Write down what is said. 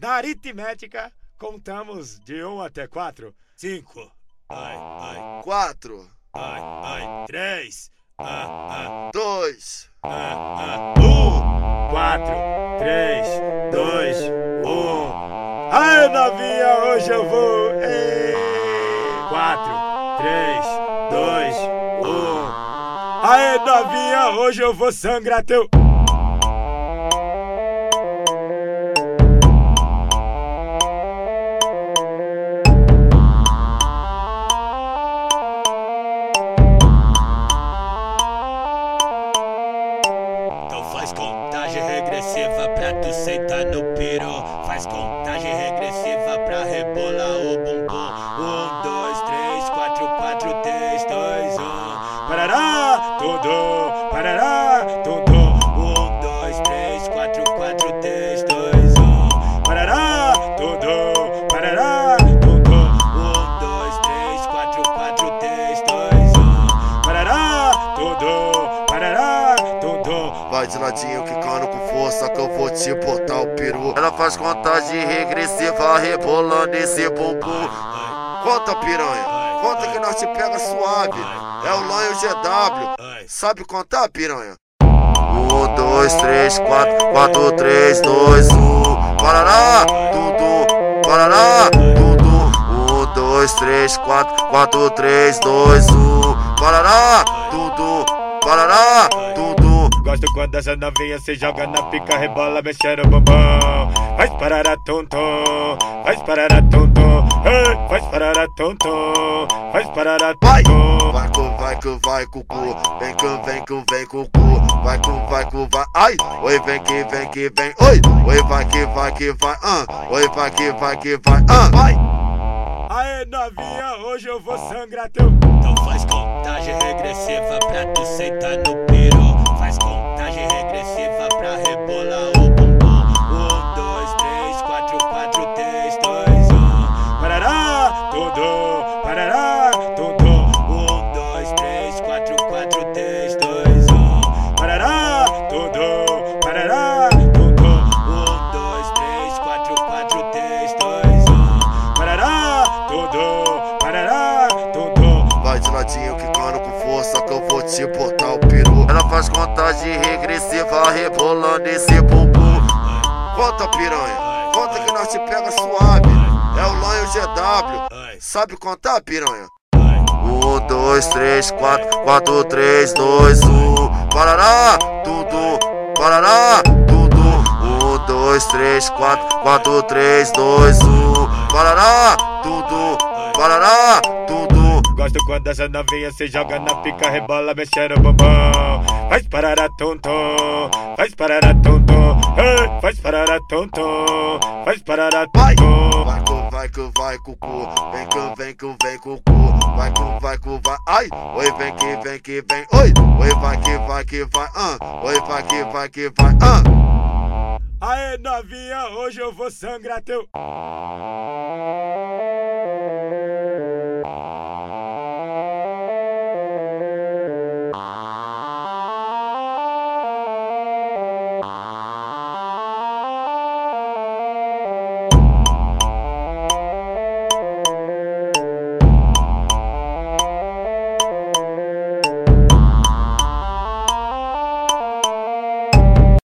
Na aritmética, contamos de 1 até 4. 5. Ai, ai. 4. Ai, ai. 3. Ah, ah. 2. Ah, ah. 1. 4. 3. 2. 1. Ai, novinha, hoje eu vou. 4, 3, 2, 1. Aê, novinha, hoje eu vou sangrar teu. Regressiva pra tu sentar no piru. Faz contagem regressiva pra rebolar o bumbum. Um, dois, três, quatro, quatro, três, dois, um. Parará, tudo, parará, tudo. Um, dois, três, quatro, quatro, três, dois, um. Parará, tudo, parará, tudo. Um, dois, três, quatro, quatro, três, dois, um. Parará, tudo. Vai de ladinho quicando com força que eu vou te botar o peru. Ela faz contagem regressiva rebolando esse bumbum. Conta piranha, conta que nós te pega suave. É o Lion GW. Sabe contar piranha? Um, dois, três, quatro, quatro, três, dois, um. Parará, tudo, parará, tudo. Um, dois, três, quatro, quatro, três, dois, um. Parará, tudo, parará, tudo. Gosto quando essa novinha se joga na pica, rebola, mexendo o bumbum. Faz parará tum tum, faz parará tum tum, hey, faz parará tum tum, faz parará Vai, tum tum. vai que vai que vai cucu, vem que vem que vem cucu, vai que vai que vai, ai, oi vem que vem que vem, oi, oi vai que vai que vai, ah, oi vai que vai que vai, ah, vai. Aê novinha, hoje eu vou sangrar teu. Então faz contagem regressiva pra tu sentar no peru. Ladinho quicando com força que eu vou te botar o peru. Ela faz contagem regressiva rebolando esse bumbum. Conta piranha, conta que nós te pega suave. É o Lion GW. Sabe contar piranha? Um, dois, três, quatro, quatro, três, dois, um. Parará, tudo, parará, tudo. Um, dois, três, quatro, quatro, três, dois, um. Parará, tudo, parará. Gosto quando essa novinha se joga na pica, rebola, mexendo o bumbum. Faz parará tum tum, faz parará tum tum, hey, faz parará tum tum, faz parará Vai, tum. vai que vai que vai cucu, vem que vem que vem cucu, vai que vai que vai, ai, oi vem que vem que vem, oi, oi vai que vai que vai, ah, oi vai que vai que vai, ah. Aê novinha, hoje eu vou sangrar teu.